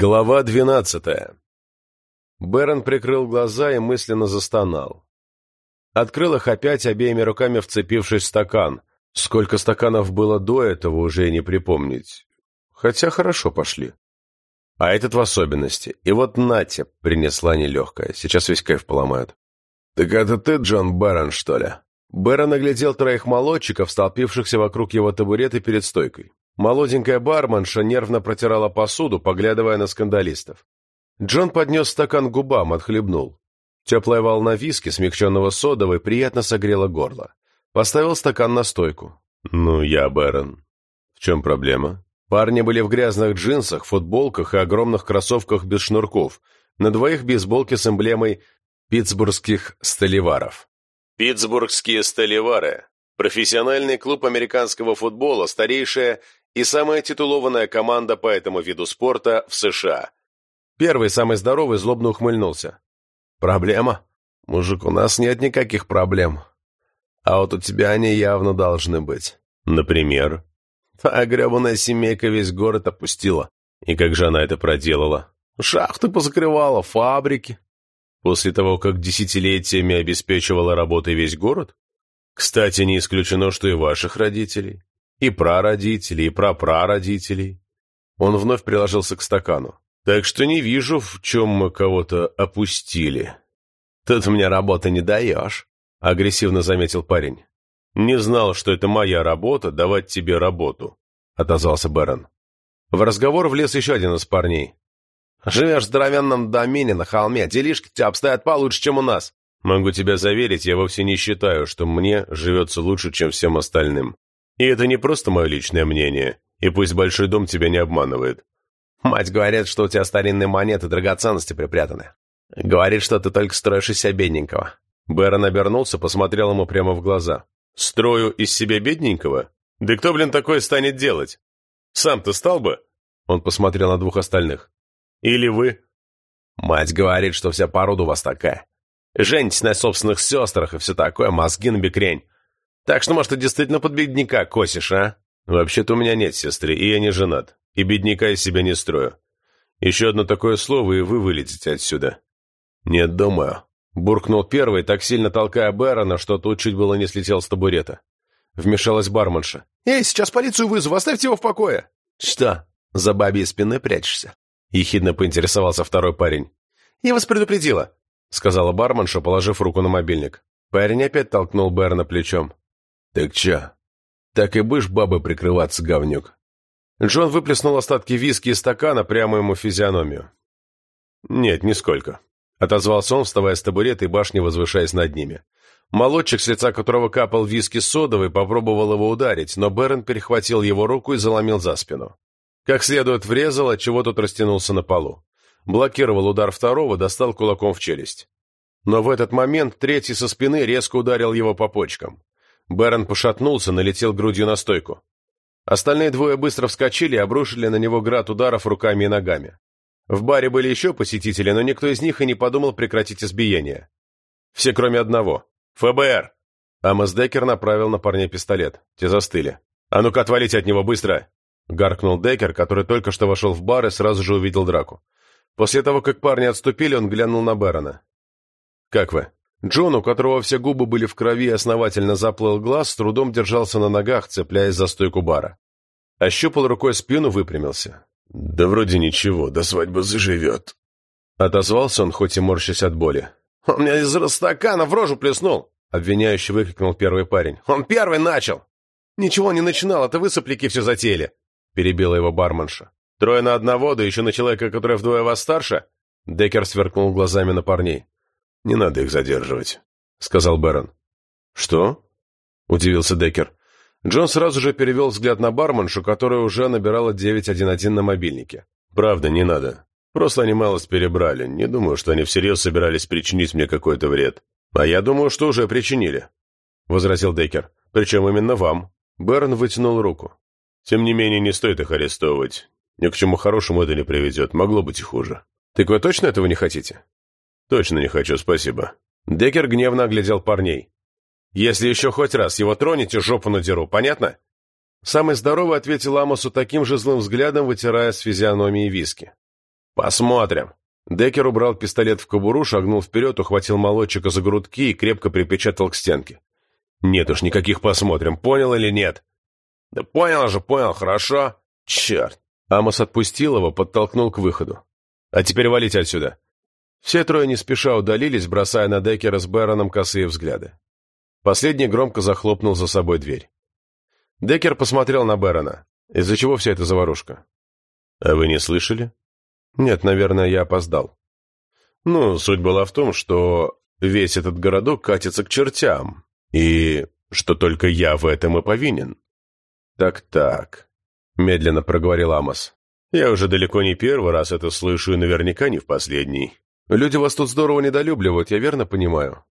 Глава двенадцатая. Бэрон прикрыл глаза и мысленно застонал. Открыл их опять, обеими руками вцепившись в стакан. Сколько стаканов было до этого, уже и не припомнить. Хотя хорошо пошли. А этот в особенности. И вот Натя принесла нелегкая. Сейчас весь кайф поломают. «Так это ты, Джон Бэрон, что ли?» Бэрон оглядел троих молодчиков, столпившихся вокруг его табурета перед стойкой. Молоденькая барменша нервно протирала посуду, поглядывая на скандалистов. Джон поднес стакан к губам, отхлебнул. Теплая волна виски, смягченного содовой, приятно согрела горло. Поставил стакан на стойку. «Ну, я Бэрон. В чем проблема?» Парни были в грязных джинсах, футболках и огромных кроссовках без шнурков, на двоих бейсболки с эмблемой питтсбургских столеваров. Питтсбургские столевары – профессиональный клуб американского футбола, старейшая и самая титулованная команда по этому виду спорта в США. Первый, самый здоровый, злобно ухмыльнулся. «Проблема? Мужик, у нас нет никаких проблем. А вот у тебя они явно должны быть. Например?» Та гребаная семейка весь город опустила. И как же она это проделала? Шахты позакрывала, фабрики. После того, как десятилетиями обеспечивала работой весь город? Кстати, не исключено, что и ваших родителей. И прародителей, и прапрародителей. Он вновь приложился к стакану. Так что не вижу, в чем мы кого-то опустили. Тут мне работы не даешь, агрессивно заметил парень. «Не знал, что это моя работа — давать тебе работу», — отозвался Бэрон. В разговор влез еще один из парней. «Живешь в здоровенном домене на холме, делишки тебя обстоят получше, чем у нас». «Могу тебя заверить, я вовсе не считаю, что мне живется лучше, чем всем остальным. И это не просто мое личное мнение, и пусть большой дом тебя не обманывает». «Мать говорит, что у тебя старинные монеты драгоценности припрятаны. Говорит, что ты только строишь из себя бедненького». Бэрон обернулся, посмотрел ему прямо в глаза. Строю из себя бедненького? Да кто, блин, такое станет делать? Сам-то стал бы?» Он посмотрел на двух остальных. «Или вы?» «Мать говорит, что вся порода у вас такая. Женитесь на собственных сестрах и все такое, мозги на бекрень. Так что, может, ты действительно под бедняка косишь, а?» «Вообще-то у меня нет сестры, и я не женат, и бедняка из себя не строю. Еще одно такое слово, и вы вылетите отсюда». «Нет, думаю», Буркнул первый, так сильно толкая Бэрона, что тут чуть было не слетел с табурета. Вмешалась барменша. «Эй, сейчас полицию вызову, оставьте его в покое!» «Что, за бабьей спины прячешься?» Ехидно поинтересовался второй парень. «Я вас предупредила», — сказала барменша, положив руку на мобильник. Парень опять толкнул Бэрона плечом. «Так чё, так и будешь бабы прикрываться, говнюк?» Джон выплеснул остатки виски из стакана прямо ему в физиономию. «Нет, нисколько», Отозвался он, вставая с табурета и башни, возвышаясь над ними. Молодчик, с лица которого капал виски содовый, попробовал его ударить, но Берн перехватил его руку и заломил за спину. Как следует врезал, отчего тот растянулся на полу. Блокировал удар второго, достал кулаком в челюсть. Но в этот момент третий со спины резко ударил его по почкам. Берн пошатнулся, налетел грудью на стойку. Остальные двое быстро вскочили и обрушили на него град ударов руками и ногами. В баре были еще посетители, но никто из них и не подумал прекратить избиение. Все, кроме одного. ФБР! Амос Деккер направил на парня пистолет. Те застыли. «А ну-ка, отвалите от него, быстро!» Гаркнул Деккер, который только что вошел в бар и сразу же увидел драку. После того, как парни отступили, он глянул на Бэрона. «Как вы?» Джон, у которого все губы были в крови и основательно заплыл глаз, с трудом держался на ногах, цепляясь за стойку бара. Ощупал рукой спину, выпрямился. «Да вроде ничего, до свадьбы заживет». Отозвался он, хоть и морщась от боли. «Он меня из стакана в рожу плеснул!» Обвиняющий выкрикнул первый парень. «Он первый начал!» «Ничего не начинал, это вы сопляки все затеяли!» Перебила его барменша. «Трое на одного, да еще на человека, который вдвое вас старше?» Деккер сверкнул глазами на парней. «Не надо их задерживать», — сказал Бэрон. «Что?» — удивился Деккер. Джон сразу же перевел взгляд на барменшу, которая уже набирала 911 на мобильнике. «Правда, не надо. Просто они малость перебрали. Не думаю, что они всерьез собирались причинить мне какой-то вред. А я думаю, что уже причинили», — возразил Дейкер. «Причем именно вам». Берн вытянул руку. «Тем не менее, не стоит их арестовывать. Ни к чему хорошему это не приведет. Могло быть и хуже». «Так вы точно этого не хотите?» «Точно не хочу, спасибо». Деккер гневно оглядел парней. Если еще хоть раз его тронете, жопу надеру, понятно?» Самый здоровый ответил Амосу таким же злым взглядом, вытирая с физиономии виски. «Посмотрим». Деккер убрал пистолет в кобуру, шагнул вперед, ухватил молодчика за грудки и крепко припечатал к стенке. «Нет уж, никаких посмотрим, понял или нет?» «Да понял же, понял, хорошо. Черт!» Амос отпустил его, подтолкнул к выходу. «А теперь валите отсюда!» Все трое не спеша удалились, бросая на Деккера с Бэроном косые взгляды. Последний громко захлопнул за собой дверь. Деккер посмотрел на Бэрона. Из-за чего вся эта заварушка? «А вы не слышали?» «Нет, наверное, я опоздал». «Ну, суть была в том, что весь этот городок катится к чертям, и что только я в этом и повинен». «Так-так», — медленно проговорил Амос. «Я уже далеко не первый раз это слышу и наверняка не в последний. Люди вас тут здорово недолюбливают, я верно понимаю?»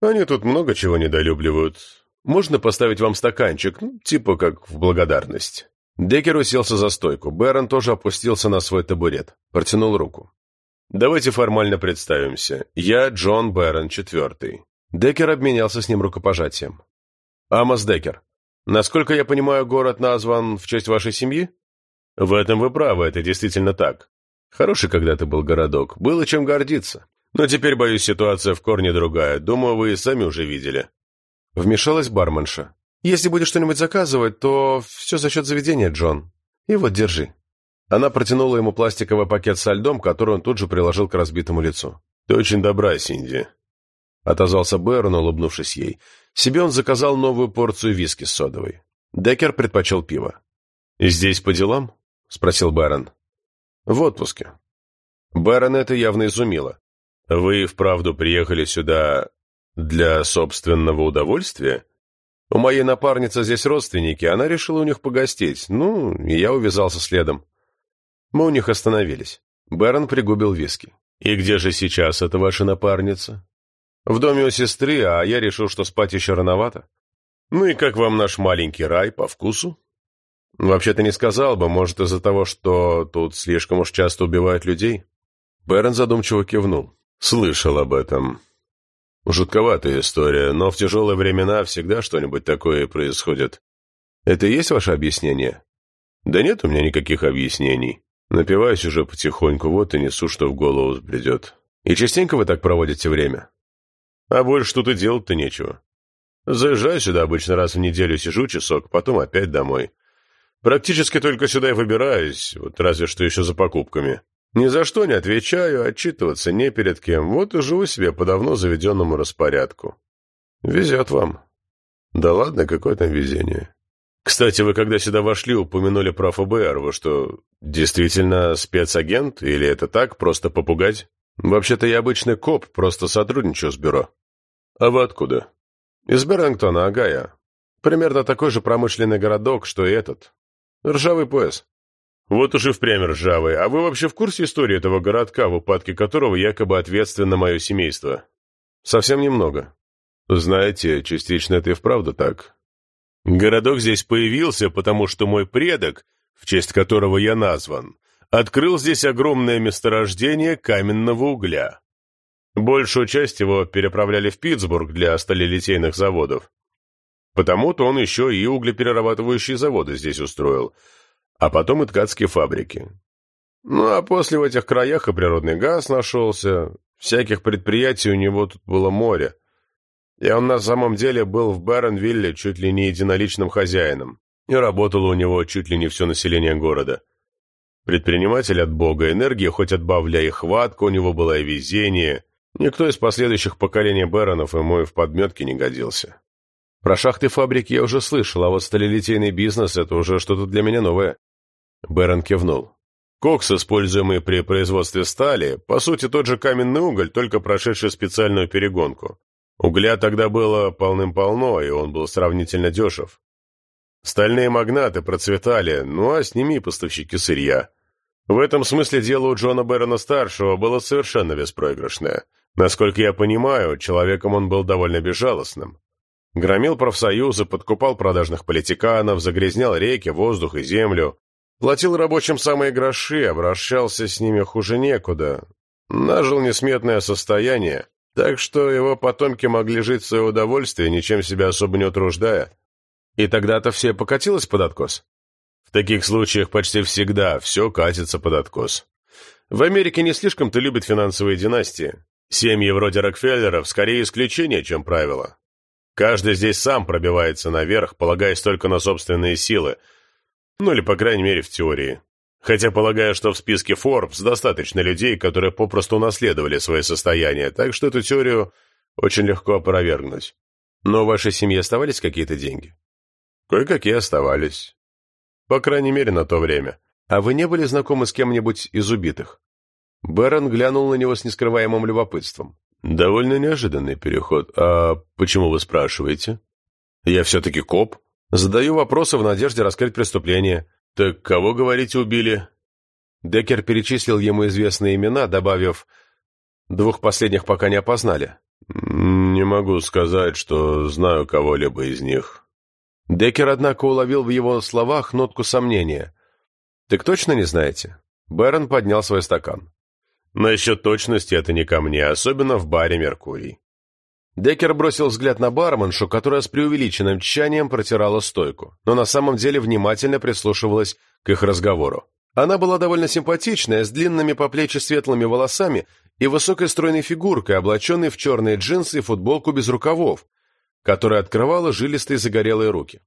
«Они тут много чего недолюбливают. Можно поставить вам стаканчик, ну, типа как в благодарность?» Деккер уселся за стойку. Бэрон тоже опустился на свой табурет. Протянул руку. «Давайте формально представимся. Я Джон Бэрон, четвертый». Деккер обменялся с ним рукопожатием. «Амос Деккер, насколько я понимаю, город назван в честь вашей семьи?» «В этом вы правы, это действительно так. Хороший когда-то был городок, было чем гордиться. Но теперь, боюсь, ситуация в корне другая. Думаю, вы и сами уже видели». Вмешалась барменша. «Если будешь что-нибудь заказывать, то все за счет заведения, Джон. И вот, держи». Она протянула ему пластиковый пакет со льдом, который он тут же приложил к разбитому лицу. «Ты очень добра, Синди», — отозвался Бэрон, улыбнувшись ей. Себе он заказал новую порцию виски с содовой. Деккер предпочел пиво. «Здесь по делам?» — спросил Бэрон. «В отпуске». Бэрон это явно изумило. «Вы вправду приехали сюда для собственного удовольствия?» У моей напарницы здесь родственники, она решила у них погостить. Ну, и я увязался следом. Мы у них остановились. Бэрон пригубил виски. «И где же сейчас эта ваша напарница?» «В доме у сестры, а я решил, что спать еще рановато». «Ну и как вам наш маленький рай по вкусу?» «Вообще-то не сказал бы, может, из-за того, что тут слишком уж часто убивают людей?» Бэрон задумчиво кивнул. «Слышал об этом. Жутковатая история, но в тяжелые времена всегда что-нибудь такое происходит. Это и есть ваше объяснение? Да нет у меня никаких объяснений. Напиваюсь уже потихоньку, вот и несу, что в голову взбредет. И частенько вы так проводите время? А больше тут и делать-то нечего. Заезжаю сюда обычно раз в неделю, сижу часок, потом опять домой. Практически только сюда и выбираюсь, вот разве что еще за покупками. Ни за что не отвечаю, отчитываться не перед кем. Вот и живу себе по давно заведенному распорядку. Везет вам. Да ладно, какое там везение. Кстати, вы когда сюда вошли, упомянули про ФБР. Вы что, действительно спецагент? Или это так, просто попугать? Вообще-то я обычный коп, просто сотрудничаю с бюро. А вы откуда? Из Берингтона, Агая. Примерно такой же промышленный городок, что и этот. Ржавый пояс. Вот уж и впрямь ржавый. А вы вообще в курсе истории этого городка, в упадке которого якобы ответственно мое семейство? Совсем немного. Знаете, частично это и вправду так. Городок здесь появился, потому что мой предок, в честь которого я назван, открыл здесь огромное месторождение каменного угля. Большую часть его переправляли в Питтсбург для сталелитейных заводов. Потому-то он еще и углеперерабатывающие заводы здесь устроил – а потом и ткацкие фабрики. Ну, а после в этих краях и природный газ нашелся, всяких предприятий у него тут было море. И он на самом деле был в Баронвилле чуть ли не единоличным хозяином, и работало у него чуть ли не все население города. Предприниматель от бога, энергии хоть отбавляй, хватка у него была и везение. Никто из последующих поколений Бэронов ему и в подметке не годился. Про шахты фабрики я уже слышал, а вот сталелитейный бизнес — это уже что-то для меня новое. Бэрон кивнул. Кокс, используемый при производстве стали, по сути тот же каменный уголь, только прошедший специальную перегонку. Угля тогда было полным-полно, и он был сравнительно дешев. Стальные магнаты процветали, ну а с ними и поставщики сырья. В этом смысле дело у Джона Бэрона-старшего было совершенно беспроигрышное. Насколько я понимаю, человеком он был довольно безжалостным. Громил профсоюзы, подкупал продажных политиканов, загрязнял реки, воздух и землю, Платил рабочим самые гроши, обращался с ними хуже некуда. Нажил несметное состояние, так что его потомки могли жить в свое удовольствие, ничем себя особо не утруждая. И тогда-то все покатилось под откос. В таких случаях почти всегда все катится под откос. В Америке не слишком-то любят финансовые династии. Семьи вроде Рокфеллеров скорее исключение, чем правило. Каждый здесь сам пробивается наверх, полагаясь только на собственные силы. Ну или, по крайней мере, в теории. Хотя полагаю, что в списке Forbes достаточно людей, которые попросту унаследовали свои состояния, так что эту теорию очень легко опровергнуть. Но в вашей семье оставались какие-то деньги? Кое-какие оставались. По крайней мере, на то время. А вы не были знакомы с кем-нибудь из убитых? Бэрон глянул на него с нескрываемым любопытством. «Довольно неожиданный переход. А почему вы спрашиваете?» «Я все-таки коп. Задаю вопросы в надежде раскрыть преступление. Так кого, говорите, убили?» Деккер перечислил ему известные имена, добавив «Двух последних пока не опознали». «Не могу сказать, что знаю кого-либо из них». Деккер, однако, уловил в его словах нотку сомнения. «Так точно не знаете?» Бэрон поднял свой стакан. Насчет точности это не ко мне, особенно в баре «Меркурий». Деккер бросил взгляд на барменшу, которая с преувеличенным тщанием протирала стойку, но на самом деле внимательно прислушивалась к их разговору. Она была довольно симпатичная, с длинными по плечи светлыми волосами и высокой стройной фигуркой, облаченной в черные джинсы и футболку без рукавов, которая открывала жилистые загорелые руки.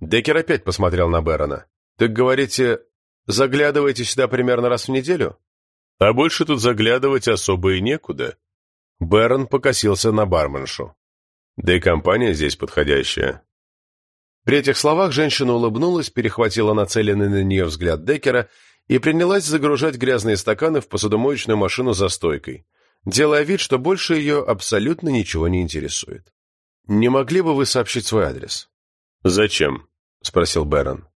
Деккер опять посмотрел на Бэрона. «Так говорите, заглядываете сюда примерно раз в неделю?» А больше тут заглядывать особо и некуда. Бэрон покосился на барменшу. Да и компания здесь подходящая. При этих словах женщина улыбнулась, перехватила нацеленный на нее взгляд Деккера и принялась загружать грязные стаканы в посудомоечную машину за стойкой, делая вид, что больше ее абсолютно ничего не интересует. «Не могли бы вы сообщить свой адрес?» «Зачем?» — спросил Бэрон.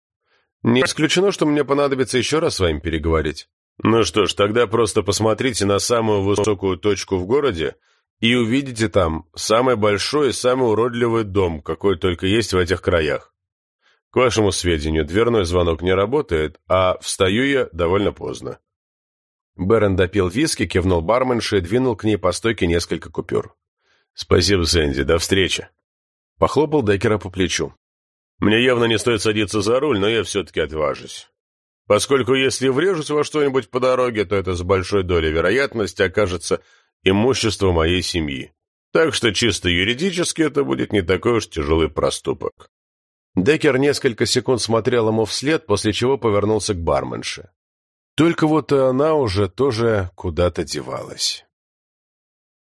«Не исключено, что мне понадобится еще раз с вами переговорить. Ну что ж, тогда просто посмотрите на самую высокую точку в городе и увидите там самый большой и самый уродливый дом, какой только есть в этих краях. К вашему сведению, дверной звонок не работает, а встаю я довольно поздно. Бэрон допил виски, кивнул барменше и двинул к ней по стойке несколько купюр. «Спасибо, Сэнди, до встречи!» Похлопал Деккера по плечу. «Мне явно не стоит садиться за руль, но я все-таки отважусь поскольку если врежусь во что-нибудь по дороге, то это с большой долей вероятности окажется имущество моей семьи. Так что чисто юридически это будет не такой уж тяжелый проступок. Деккер несколько секунд смотрел ему вслед, после чего повернулся к барменше. Только вот и она уже тоже куда-то девалась.